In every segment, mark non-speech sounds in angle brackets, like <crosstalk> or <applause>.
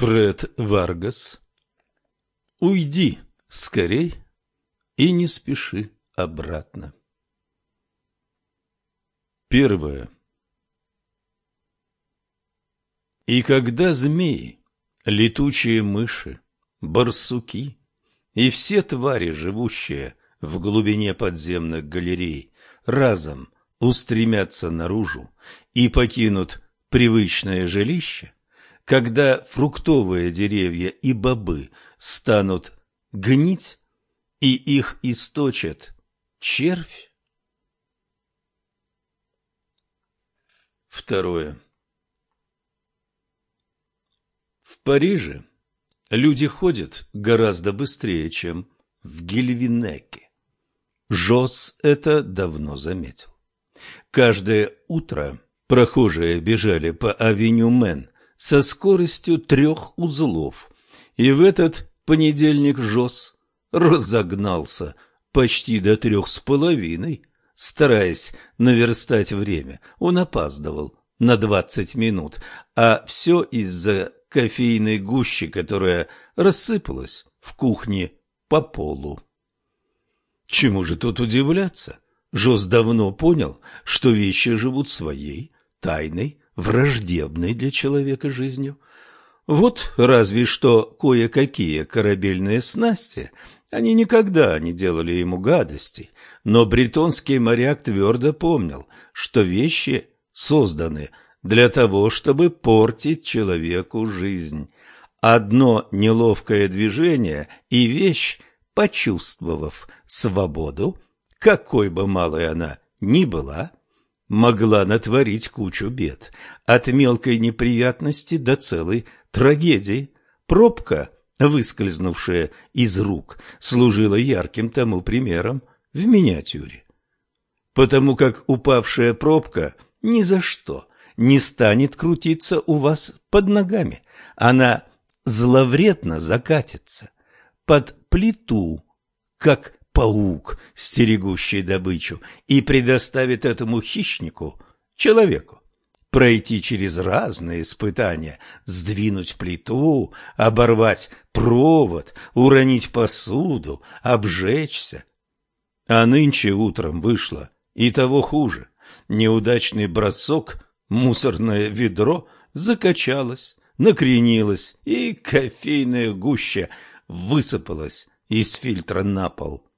Фред Варгас Уйди скорей и не спеши обратно. Первое. И когда змеи, летучие мыши, барсуки и все твари, живущие в глубине подземных галерей, разом устремятся наружу и покинут привычное жилище, когда фруктовые деревья и бобы станут гнить, и их источит червь? Второе. В Париже люди ходят гораздо быстрее, чем в Гильвинеке. Жос это давно заметил. Каждое утро прохожие бежали по авеню Мен со скоростью трех узлов, и в этот понедельник Жос разогнался почти до трех с половиной, стараясь наверстать время. Он опаздывал на двадцать минут, а все из-за кофейной гущи, которая рассыпалась в кухне по полу. Чему же тут удивляться? Жос давно понял, что вещи живут своей, тайной, враждебной для человека жизнью. Вот разве что кое-какие корабельные снасти, они никогда не делали ему гадостей, но бретонский моряк твердо помнил, что вещи созданы для того, чтобы портить человеку жизнь. Одно неловкое движение, и вещь, почувствовав свободу, какой бы малой она ни была, могла натворить кучу бед, от мелкой неприятности до целой трагедии. Пробка, выскользнувшая из рук, служила ярким тому примером в миниатюре. Потому как упавшая пробка ни за что не станет крутиться у вас под ногами, она зловредно закатится под плиту, как паук, стерегущий добычу, и предоставит этому хищнику, человеку, пройти через разные испытания, сдвинуть плиту, оборвать провод, уронить посуду, обжечься. А нынче утром вышло и того хуже. Неудачный бросок, мусорное ведро закачалось, накренилось, и кофейная гуща высыпалась из фильтра на пол.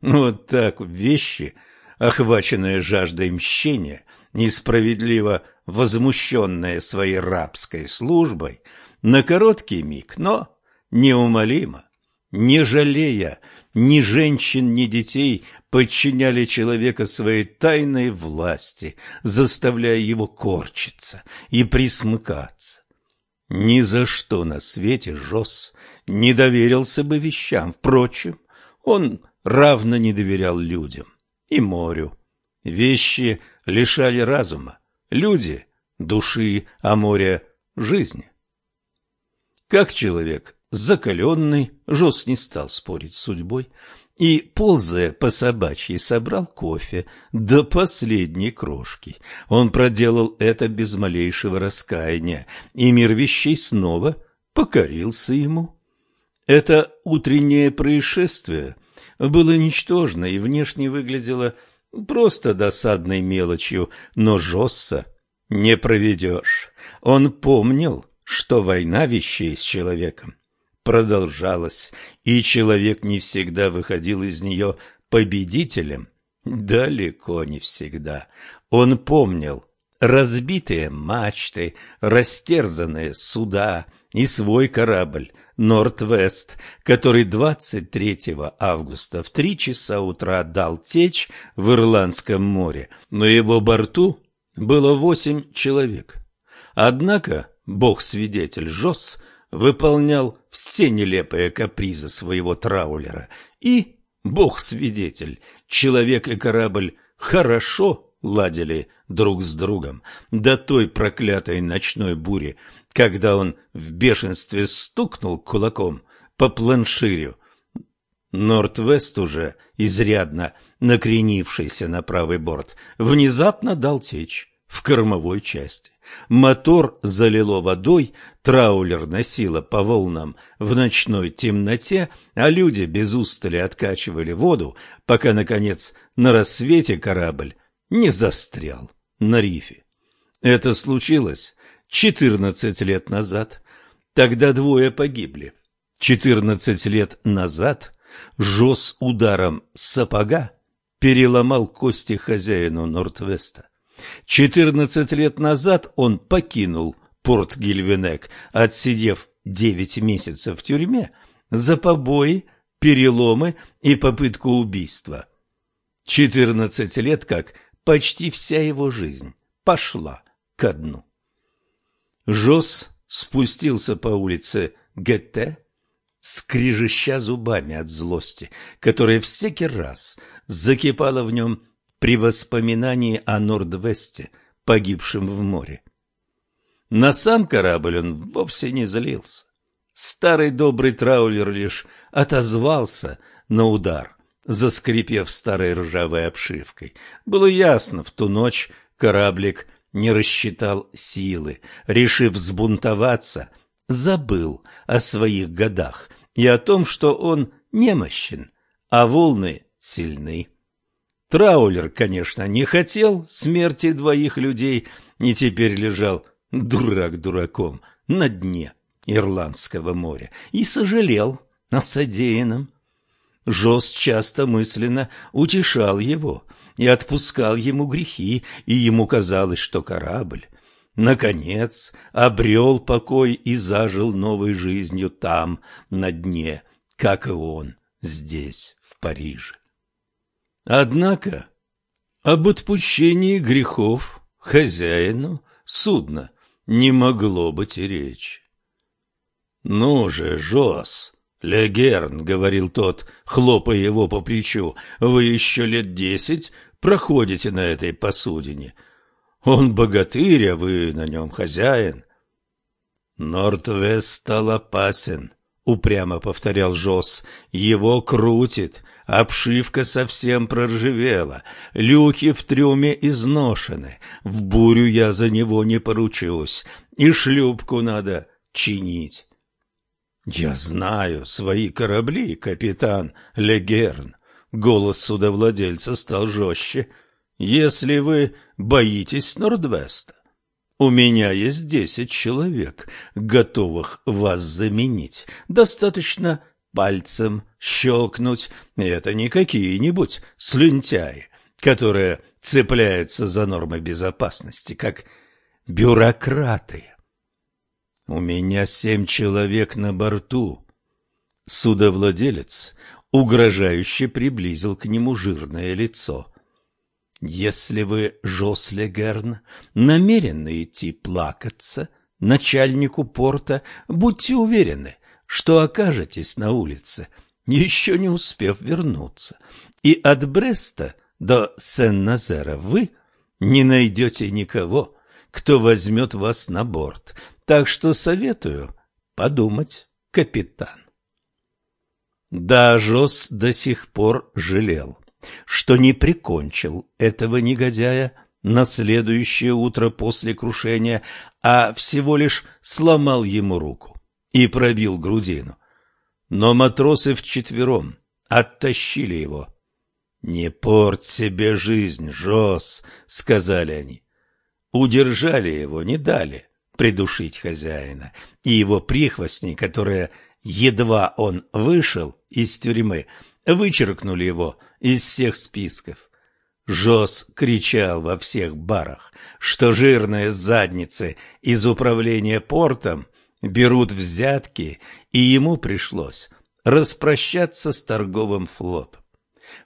Вот так вещи, охваченные жаждой мщения, несправедливо возмущенные своей рабской службой, на короткий миг, но неумолимо, не жалея ни женщин, ни детей, подчиняли человека своей тайной власти, заставляя его корчиться и присмыкаться. Ни за что на свете Жос не доверился бы вещам. Впрочем, он равно не доверял людям и морю. Вещи лишали разума, люди – души, а море – жизни. Как человек закаленный, Жос не стал спорить с судьбой и, ползая по собачьей, собрал кофе до последней крошки. Он проделал это без малейшего раскаяния, и мир вещей снова покорился ему. Это утреннее происшествие – было ничтожно и внешне выглядело просто досадной мелочью, но Жосса не проведешь. Он помнил, что война вещей с человеком продолжалась, и человек не всегда выходил из нее победителем. Далеко не всегда. Он помнил разбитые мачты, растерзанные суда и свой корабль, Норд-Вест, который 23 августа в три часа утра дал течь в Ирландском море. На его борту было восемь человек. Однако бог-свидетель Жос выполнял все нелепые капризы своего траулера, и бог-свидетель, человек и корабль хорошо ладили друг с другом до той проклятой ночной бури, когда он в бешенстве стукнул кулаком по планширю. Норд-Вест уже, изрядно накренившийся на правый борт, внезапно дал течь в кормовой части. Мотор залило водой, траулер носило по волнам в ночной темноте, а люди без устали откачивали воду, пока, наконец, на рассвете корабль не застрял на рифе. Это случилось четырнадцать лет назад. Тогда двое погибли. Четырнадцать лет назад Жос ударом сапога переломал кости хозяину Нортвеста. Четырнадцать лет назад он покинул порт Гильвенек, отсидев девять месяцев в тюрьме за побои, переломы и попытку убийства. Четырнадцать лет, как почти вся его жизнь, пошла ко дну. Жос спустился по улице Гетте, скрижища зубами от злости, которая всякий раз закипала в нем при воспоминании о Нордвесте, погибшем в море. На сам корабль он вовсе не злился. Старый добрый траулер лишь отозвался на удар, заскрипев старой ржавой обшивкой. Было ясно, в ту ночь кораблик не рассчитал силы, решив взбунтоваться, забыл о своих годах и о том, что он немощен, а волны сильны. Траулер, конечно, не хотел смерти двоих людей и теперь лежал дурак дураком на дне Ирландского моря и сожалел о содеянном. Жост часто мысленно утешал его и отпускал ему грехи, и ему казалось, что корабль, наконец, обрел покой и зажил новой жизнью там, на дне, как и он здесь, в Париже. Однако об отпущении грехов хозяину судна не могло быть и речи. «Ну же, Жос!» «Легерн», — говорил тот, хлопая его по плечу, — «вы еще лет десять проходите на этой посудине. Он богатырь, а вы на нем хозяин». «Нортвест стал опасен», — упрямо повторял Жос. «Его крутит, Обшивка совсем проржавела, люки в трюме изношены, в бурю я за него не поручусь, и шлюпку надо чинить. Я знаю свои корабли, капитан Легерн. Голос судовладельца стал жестче. Если вы боитесь Нордвеста, у меня есть десять человек, готовых вас заменить. Достаточно пальцем щелкнуть. Это не какие-нибудь слюнтяи, которые цепляются за нормы безопасности, как бюрократы. У меня семь человек на борту. Судовладелец угрожающе приблизил к нему жирное лицо. Если вы, Жослегерн, намерены идти плакаться начальнику порта, будьте уверены, что окажетесь на улице, еще не успев вернуться, и от Бреста до Сен-Назера вы не найдете никого, кто возьмет вас на борт, так что советую подумать, капитан. Да, Жос до сих пор жалел, что не прикончил этого негодяя на следующее утро после крушения, а всего лишь сломал ему руку и пробил грудину. Но матросы вчетвером оттащили его. «Не порть себе жизнь, Жос!» — сказали они. Удержали его, не дали придушить хозяина, и его прихвостни, которые, едва он вышел из тюрьмы, вычеркнули его из всех списков. Жос кричал во всех барах, что жирные задницы из управления портом берут взятки, и ему пришлось распрощаться с торговым флотом.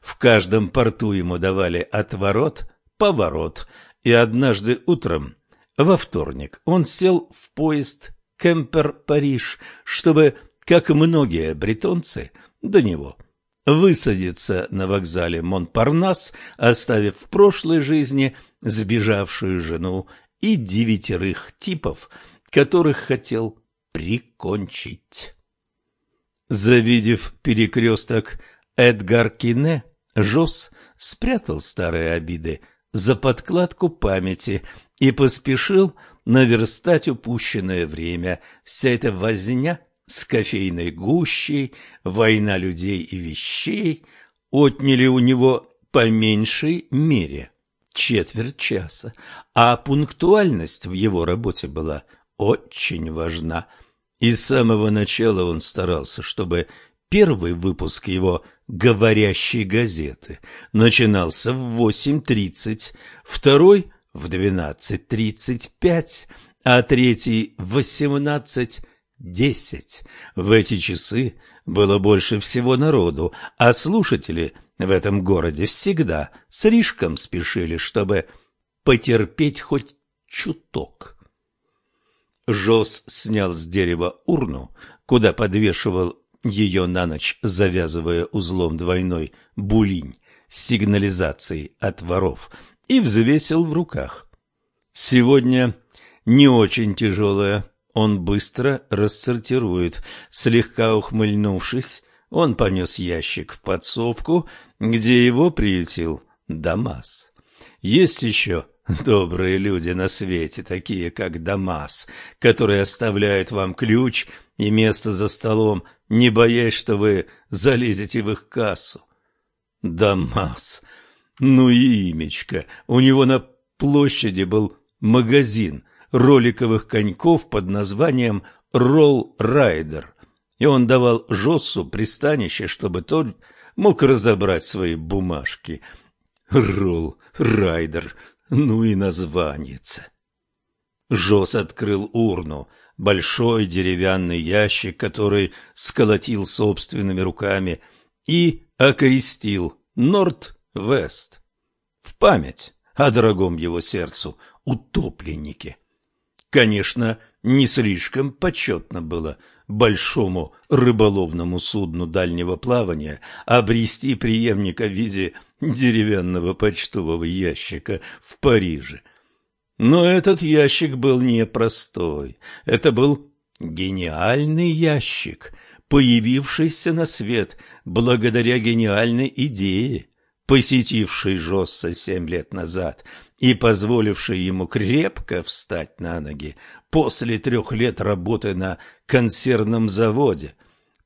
В каждом порту ему давали отворот, поворот, и однажды утром, во вторник, он сел в поезд Кемпер-Париж, чтобы, как многие бретонцы, до него высадиться на вокзале Монпарнас, оставив в прошлой жизни сбежавшую жену и девятерых типов, которых хотел прикончить. Завидев перекресток Эдгар Кине, Жос спрятал старые обиды за подкладку памяти и поспешил наверстать упущенное время. Вся эта возня с кофейной гущей, война людей и вещей отняли у него по меньшей мере четверть часа, а пунктуальность в его работе была очень важна. И с самого начала он старался, чтобы первый выпуск его «Говорящей газеты» начинался в 8.30, второй – в 12.35, а третий – в 18.10. В эти часы было больше всего народу, а слушатели в этом городе всегда слишком спешили, чтобы потерпеть хоть чуток. Жос снял с дерева урну, куда подвешивал ее на ночь, завязывая узлом двойной булинь с сигнализацией от воров, и взвесил в руках. Сегодня не очень тяжелая, он быстро рассортирует. Слегка ухмыльнувшись, он понес ящик в подсобку, где его приютил Дамас. Есть еще добрые люди на свете, такие как Дамас, которые оставляют вам ключ и место за столом, не боясь, что вы залезете в их кассу. Дамас. Ну и имечко. У него на площади был магазин роликовых коньков под названием «Ролл Райдер», и он давал Жоссу пристанище, чтобы тот мог разобрать свои бумажки. «Ролл Райдер», ну и названица. Жос открыл урну, большой деревянный ящик, который сколотил собственными руками, и окрестил Норд-Вест в память о дорогом его сердцу утопленнике. Конечно, не слишком почетно было большому рыболовному судну дальнего плавания обрести преемника в виде деревянного почтового ящика в Париже. Но этот ящик был непростой. Это был гениальный ящик, появившийся на свет благодаря гениальной идее, посетившей Жосса семь лет назад и позволивший ему крепко встать на ноги после трех лет работы на консервном заводе,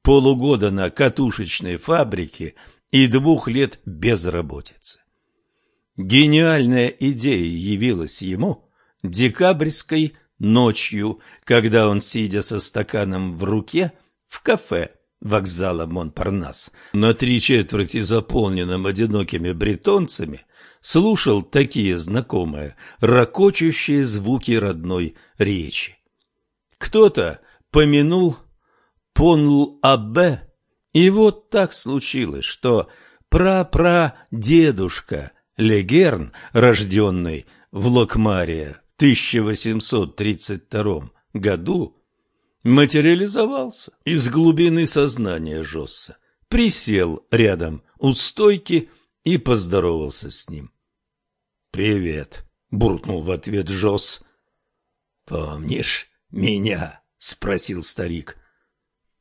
полугода на катушечной фабрике и двух лет безработицы. Гениальная идея явилась ему декабрьской ночью, когда он, сидя со стаканом в руке в кафе вокзала Монпарнас, на три четверти заполненном одинокими бретонцами, слушал такие знакомые, ракочущие звуки родной речи. Кто-то помянул Понл-Аббе, и вот так случилось, что прапрадедушка Легерн, рожденный в Локмария 1832 году, материализовался из глубины сознания Жосса, присел рядом у стойки и поздоровался с ним. «Привет», — буркнул в ответ Жос. «Помнишь меня?» — спросил старик.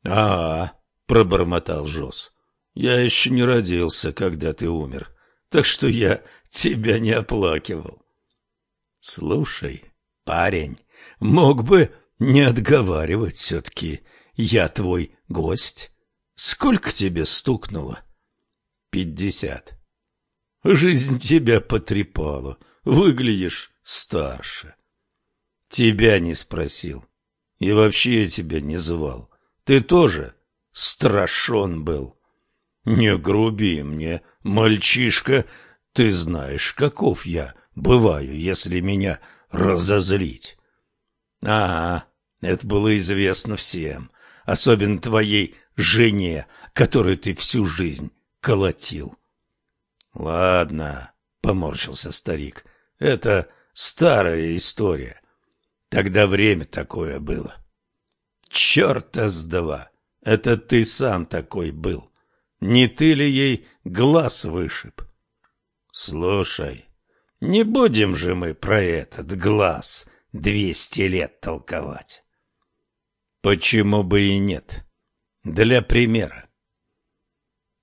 «А, -а — пробормотал Жос. «Я еще не родился, когда ты умер, так что я тебя не оплакивал». «Слушай, парень, мог бы не отговаривать все-таки. Я твой гость. Сколько тебе стукнуло?» «Пятьдесят». Жизнь тебя потрепала. Выглядишь старше. Тебя не спросил. И вообще я тебя не звал. Ты тоже страшен был. Не груби мне, мальчишка. Ты знаешь, каков я бываю, если меня разозлить. Ага, это было известно всем, особенно твоей жене, которую ты всю жизнь колотил. Ладно, поморщился старик. Это старая история. Тогда время такое было. Черта с два. Это ты сам такой был. Не ты ли ей глаз вышиб? Слушай, не будем же мы про этот глаз двести лет толковать. Почему бы и нет? Для примера.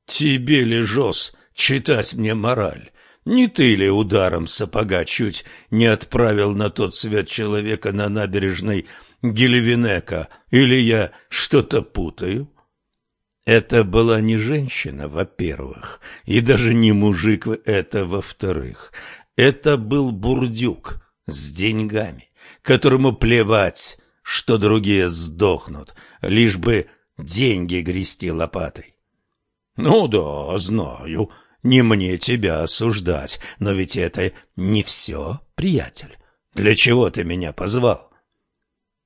Тебе ли, Жос, читать мне мораль. Не ты ли ударом сапога чуть не отправил на тот свет человека на набережной Гильвинека? Или я что-то путаю? Это была не женщина, во-первых, и даже не мужик, это во-вторых. Это был бурдюк с деньгами, которому плевать, что другие сдохнут, лишь бы деньги грести лопатой. Ну да, знаю, не мне тебя осуждать, но ведь это не все, приятель. Для чего ты меня позвал?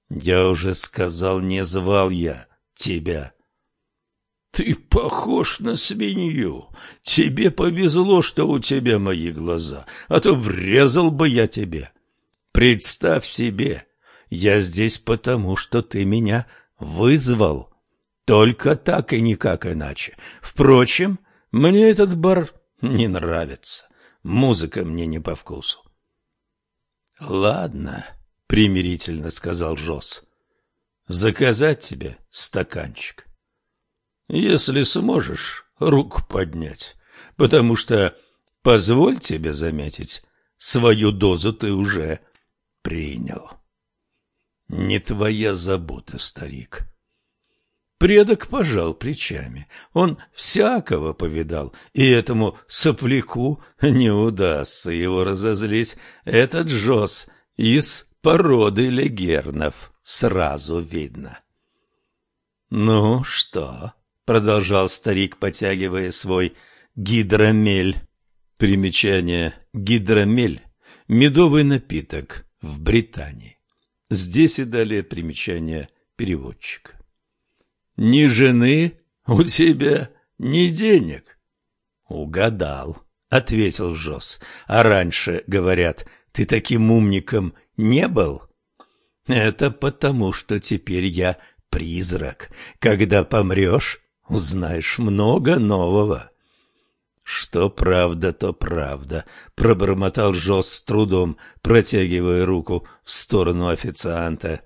Я уже сказал, не звал я тебя. Ты похож на свинью. Тебе повезло, что у тебя мои глаза, а то врезал бы я тебе. Представь себе, я здесь потому, что ты меня вызвал. Только так и никак иначе. Впрочем, мне этот бар не нравится. Музыка мне не по вкусу. — Ладно, — примирительно сказал Жос. — Заказать тебе стаканчик. Если сможешь руку поднять, потому что, позволь тебе заметить, свою дозу ты уже принял. Не твоя забота, старик. Предок пожал плечами. Он всякого повидал, и этому сопляку не удастся его разозлить. Этот Джос из породы легернов, сразу видно. «Ну что?» — продолжал старик, потягивая свой гидромель. Примечание «гидромель» — медовый напиток в Британии. Здесь и далее примечание переводчика. Ни жены у тебя, ни денег. Угадал, ответил Жос. А раньше, говорят, ты таким умником не был? Это потому, что теперь я призрак. Когда помрешь, узнаешь много нового. Что правда, то правда, пробормотал Жос с трудом, протягивая руку в сторону официанта.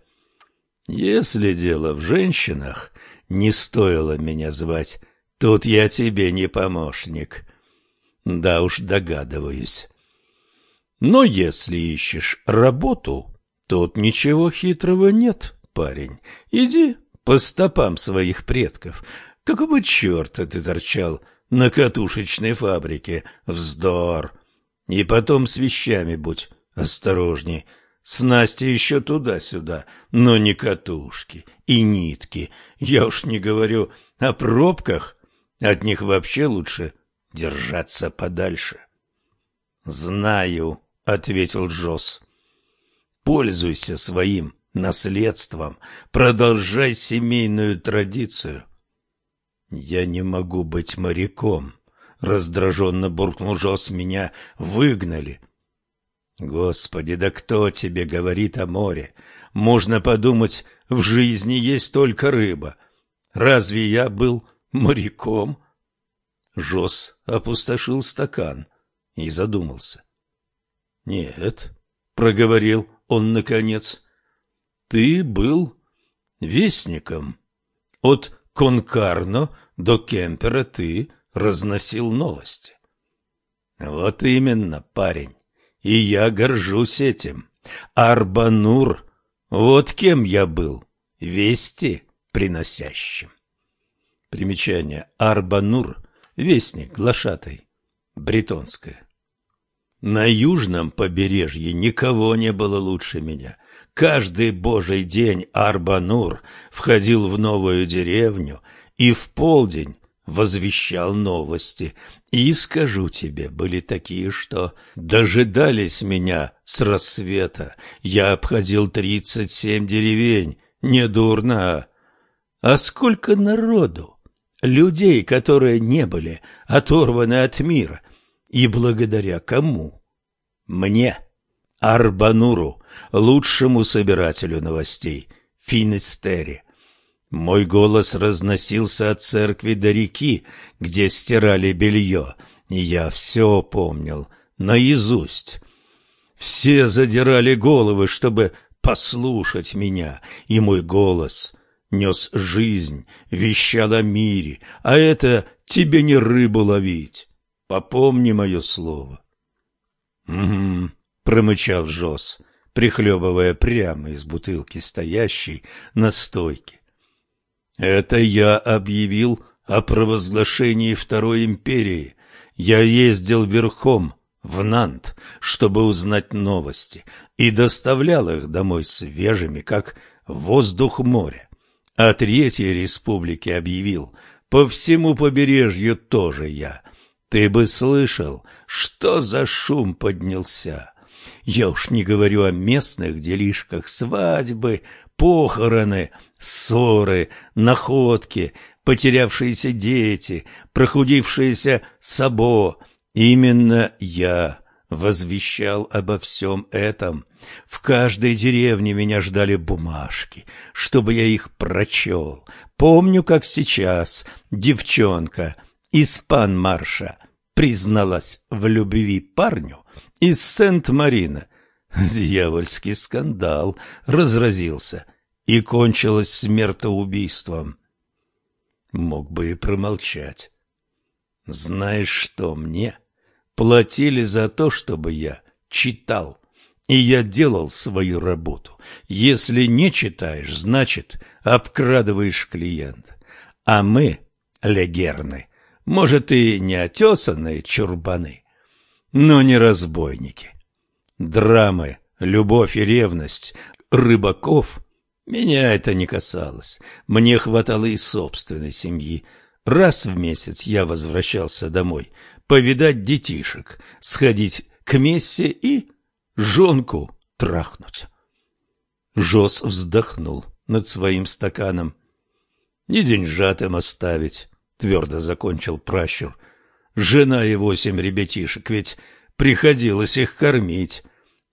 Если дело в женщинах, не стоило меня звать. Тут я тебе не помощник. Да уж догадываюсь. Но если ищешь работу, тут ничего хитрого нет, парень. Иди по стопам своих предков. Какого черта ты торчал на катушечной фабрике? Вздор! И потом с вещами будь осторожней. Снасти еще туда-сюда, но не катушки и нитки. Я уж не говорю о пробках, от них вообще лучше держаться подальше. «Знаю», — ответил Джосс. «Пользуйся своим наследством, продолжай семейную традицию». «Я не могу быть моряком», — раздраженно буркнул Джосс. «Меня выгнали». Господи, да кто тебе говорит о море? Можно подумать, в жизни есть только рыба. Разве я был моряком? Жос опустошил стакан и задумался. Нет, проговорил он наконец. Ты был вестником. От Конкарно до Кемпера ты разносил новости. Вот именно, парень и я горжусь этим. Арбанур, вот кем я был, вести приносящим. Примечание. Арбанур, вестник, глашатай, бретонское. На южном побережье никого не было лучше меня. Каждый божий день Арбанур входил в новую деревню, и в полдень возвещал новости. И, скажу тебе, были такие, что дожидались меня с рассвета. Я обходил тридцать семь деревень, недурно. А сколько народу, людей, которые не были оторваны от мира, и благодаря кому? Мне, Арбануру, лучшему собирателю новостей, Финистере, мой голос разносился от церкви до реки, где стирали белье, и я все помнил наизусть. Все задирали головы, чтобы послушать меня, и мой голос нес жизнь, вещал о мире, а это тебе не рыбу ловить. Попомни мое слово. Угу, промычал Жос, прихлебывая прямо из бутылки, стоящей на стойке. Это я объявил о провозглашении Второй империи. Я ездил верхом в Нант, чтобы узнать новости, и доставлял их домой свежими, как воздух моря. А Третьей Республики объявил, по всему побережью тоже я. Ты бы слышал, что за шум поднялся. Я уж не говорю о местных делишках свадьбы, похороны, ссоры, находки, потерявшиеся дети, прохудившиеся сабо. Именно я возвещал обо всем этом. В каждой деревне меня ждали бумажки, чтобы я их прочел. Помню, как сейчас девчонка из Пан-Марша призналась в любви парню из Сент-Марина. <laughs> Дьявольский скандал разразился и кончилось смертоубийством. Мог бы и промолчать. Знаешь что, мне платили за то, чтобы я читал, и я делал свою работу. Если не читаешь, значит, обкрадываешь клиента. А мы, легерны, может, и не отесанные чурбаны, но не разбойники. Драмы, любовь и ревность рыбаков меня это не касалось. Мне хватало и собственной семьи. Раз в месяц я возвращался домой, повидать детишек, сходить к мессе и жонку трахнуть. Жос вздохнул над своим стаканом. Не деньжат им оставить, твердо закончил пращур. Жена и восемь ребятишек, ведь приходилось их кормить.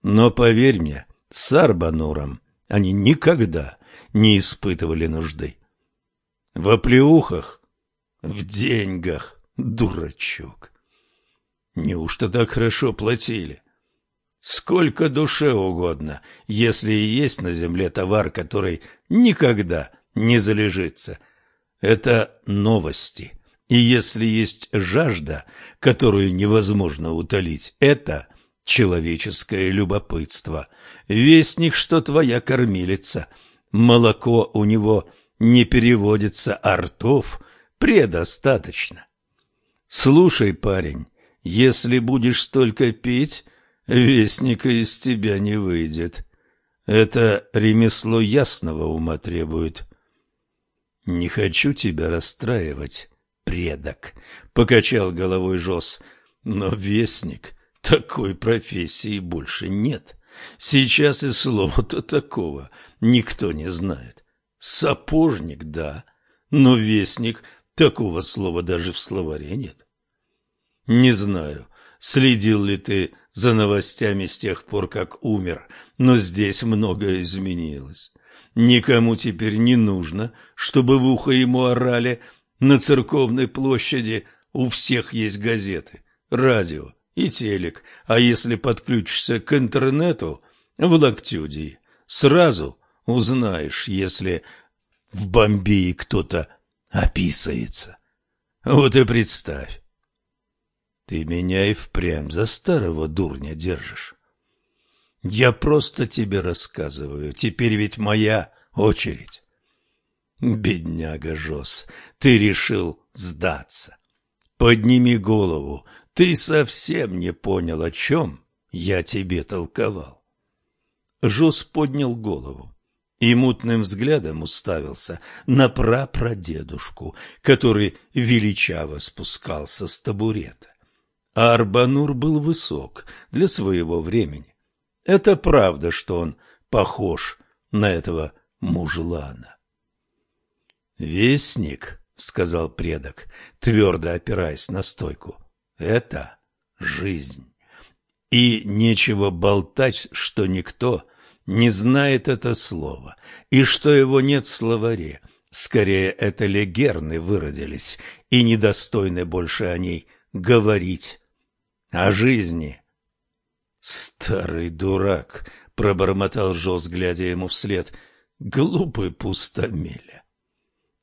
Но поверь мне, с Арбануром они никогда не испытывали нужды. В оплеухах, в деньгах, дурачок. Неужто так хорошо платили? Сколько душе угодно, если и есть на земле товар, который никогда не залежится. Это новости. И если есть жажда, которую невозможно утолить, это человеческое любопытство. Вестник, что твоя кормилица. Молоко у него не переводится, а ртов предостаточно. Слушай, парень, если будешь столько пить, вестника из тебя не выйдет. Это ремесло ясного ума требует. Не хочу тебя расстраивать, предок, покачал головой Жос. Но вестник такой профессии больше нет. Сейчас и слова-то такого никто не знает. Сапожник, да, но вестник такого слова даже в словаре нет. Не знаю, следил ли ты за новостями с тех пор, как умер, но здесь многое изменилось. Никому теперь не нужно, чтобы в ухо ему орали. На церковной площади у всех есть газеты, радио и телек, а если подключишься к интернету в Лактюдии, сразу узнаешь, если в Бомбее кто-то описывается. Вот и представь. Ты меня и впрямь за старого дурня держишь. Я просто тебе рассказываю. Теперь ведь моя очередь. Бедняга Жос, ты решил сдаться. Подними голову. Ты совсем не понял, о чем я тебе толковал. Жос поднял голову и мутным взглядом уставился на прапрадедушку, который величаво спускался с табурета. А Арбанур был высок для своего времени. Это правда, что он похож на этого мужлана. «Вестник», — сказал предок, твердо опираясь на стойку, — «это жизнь. И нечего болтать, что никто не знает это слово, и что его нет в словаре. Скорее, это легерны выродились и недостойны больше о ней говорить. О жизни Старый дурак, пробормотал Жоз, глядя ему вслед. Глупый пустомеля.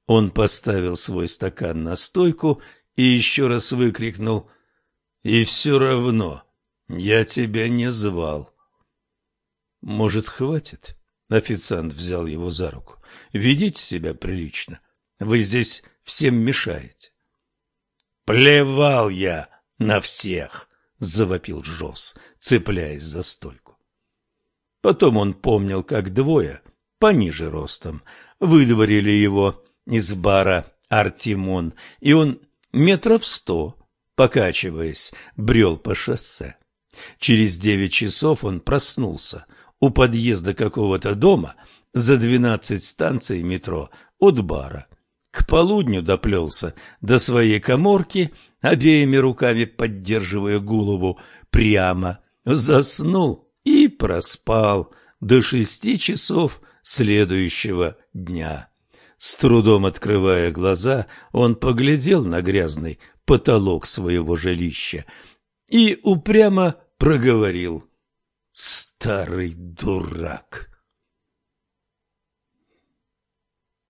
Он поставил свой стакан на стойку и еще раз выкрикнул: "И все равно Я тебя не звал. Может, хватит? Официант взял его за руку. Ведите себя прилично. Вы здесь всем мешаете. Плевал я на всех, завопил Жос, цепляясь за стойку. Потом он помнил, как двое, пониже ростом, выдворили его из бара Артимон, и он метров сто, покачиваясь, брел по шоссе. Через девять часов он проснулся у подъезда какого-то дома за двенадцать станций метро от бара. К полудню доплелся до своей коморки, обеими руками поддерживая голову прямо, заснул и проспал до шести часов следующего дня. С трудом открывая глаза, он поглядел на грязный потолок своего жилища и упрямо проговорил. Старый дурак!